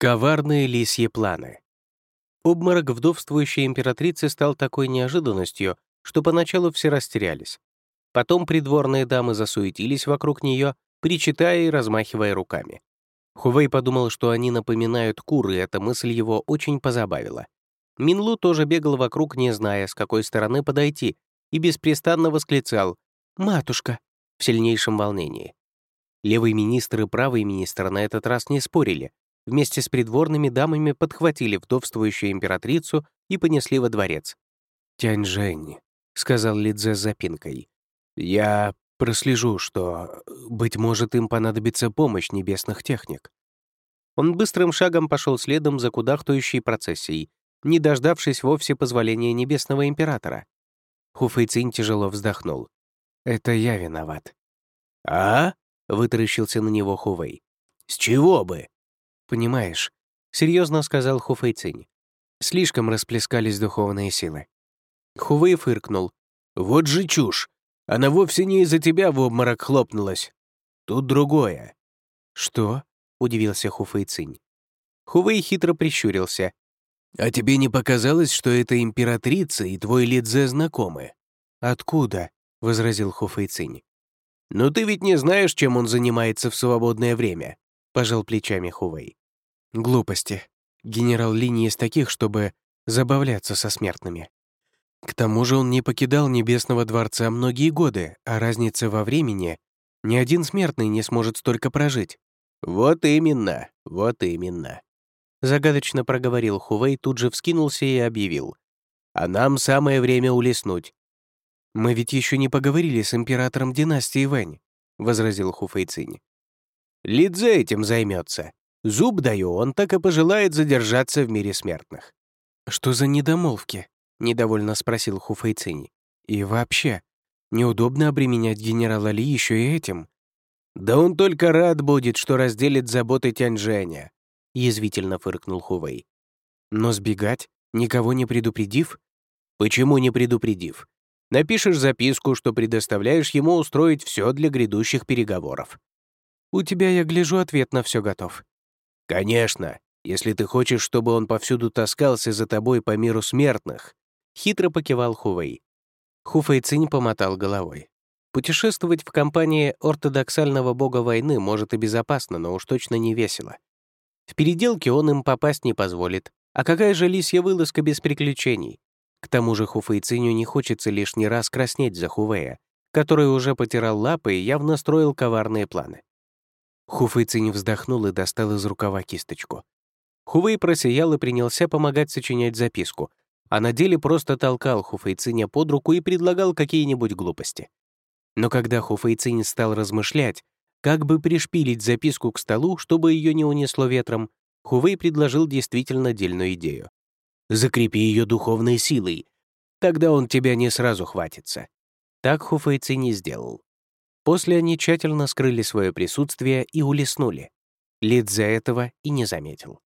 Коварные лисьи планы. Обморок вдовствующей императрицы стал такой неожиданностью, что поначалу все растерялись. Потом придворные дамы засуетились вокруг нее, причитая и размахивая руками. Хувей подумал, что они напоминают куры, и эта мысль его очень позабавила. Минлу тоже бегал вокруг, не зная, с какой стороны подойти, и беспрестанно восклицал «Матушка!» в сильнейшем волнении. Левый министр и правый министр на этот раз не спорили, вместе с придворными дамами подхватили вдовствующую императрицу и понесли во дворец. «Тянь-Жень», — сказал Лидзе с запинкой, — «я прослежу, что, быть может, им понадобится помощь небесных техник». Он быстрым шагом пошел следом за кудахтающей процессией, не дождавшись вовсе позволения небесного императора. Хуфэйцин тяжело вздохнул. «Это я виноват». «А?» — вытаращился на него Хувей. «С чего бы?» «Понимаешь», — серьезно сказал Хуфэйцинь. Слишком расплескались духовные силы. Хувей фыркнул. «Вот же чушь! Она вовсе не из-за тебя в обморок хлопнулась. Тут другое». «Что?» — удивился Хуфэйцинь. Хувей хитро прищурился. «А тебе не показалось, что эта императрица и твой Лидзе знакомы?» «Откуда?» — возразил Хуфэйцинь. «Ну ты ведь не знаешь, чем он занимается в свободное время», — пожал плечами Хувей. Глупости. Генерал Ли не из таких, чтобы забавляться со смертными. К тому же он не покидал Небесного дворца многие годы, а разница во времени ни один смертный не сможет столько прожить. «Вот именно, вот именно», — загадочно проговорил Хувей, тут же вскинулся и объявил. «А нам самое время улеснуть». «Мы ведь еще не поговорили с императором династии Вэнь», — возразил Хуфейцинь. «Лидзе этим займется. Зуб даю, он так и пожелает задержаться в мире смертных». «Что за недомолвки?» — недовольно спросил Хуфэйцинь. «И вообще, неудобно обременять генерала Ли еще и этим». «Да он только рад будет, что разделит заботы Тяньжэня», — язвительно фыркнул Хувей. «Но сбегать, никого не предупредив?» «Почему не предупредив? Напишешь записку, что предоставляешь ему устроить все для грядущих переговоров». «У тебя, я гляжу, ответ на все готов», «Конечно, если ты хочешь, чтобы он повсюду таскался за тобой по миру смертных», — хитро покивал Хувей. Хуфэй Цинь помотал головой. Путешествовать в компании ортодоксального бога войны может и безопасно, но уж точно не весело. В переделке он им попасть не позволит. А какая же лисья вылазка без приключений? К тому же Хуфэйциню не хочется лишний раз краснеть за Хувея, который уже потирал лапы и явно строил коварные планы. Хуфэйцинь вздохнул и достал из рукава кисточку. Хувей просиял и принялся помогать сочинять записку, а на деле просто толкал Хуфэйциня под руку и предлагал какие-нибудь глупости. Но когда Хуфэйцинь стал размышлять, как бы пришпилить записку к столу, чтобы ее не унесло ветром, Хувей предложил действительно дельную идею. «Закрепи ее духовной силой, тогда он тебя не сразу хватится». Так Хуфэйцинь и сделал. После они тщательно скрыли свое присутствие и улеснули. Лид за этого и не заметил.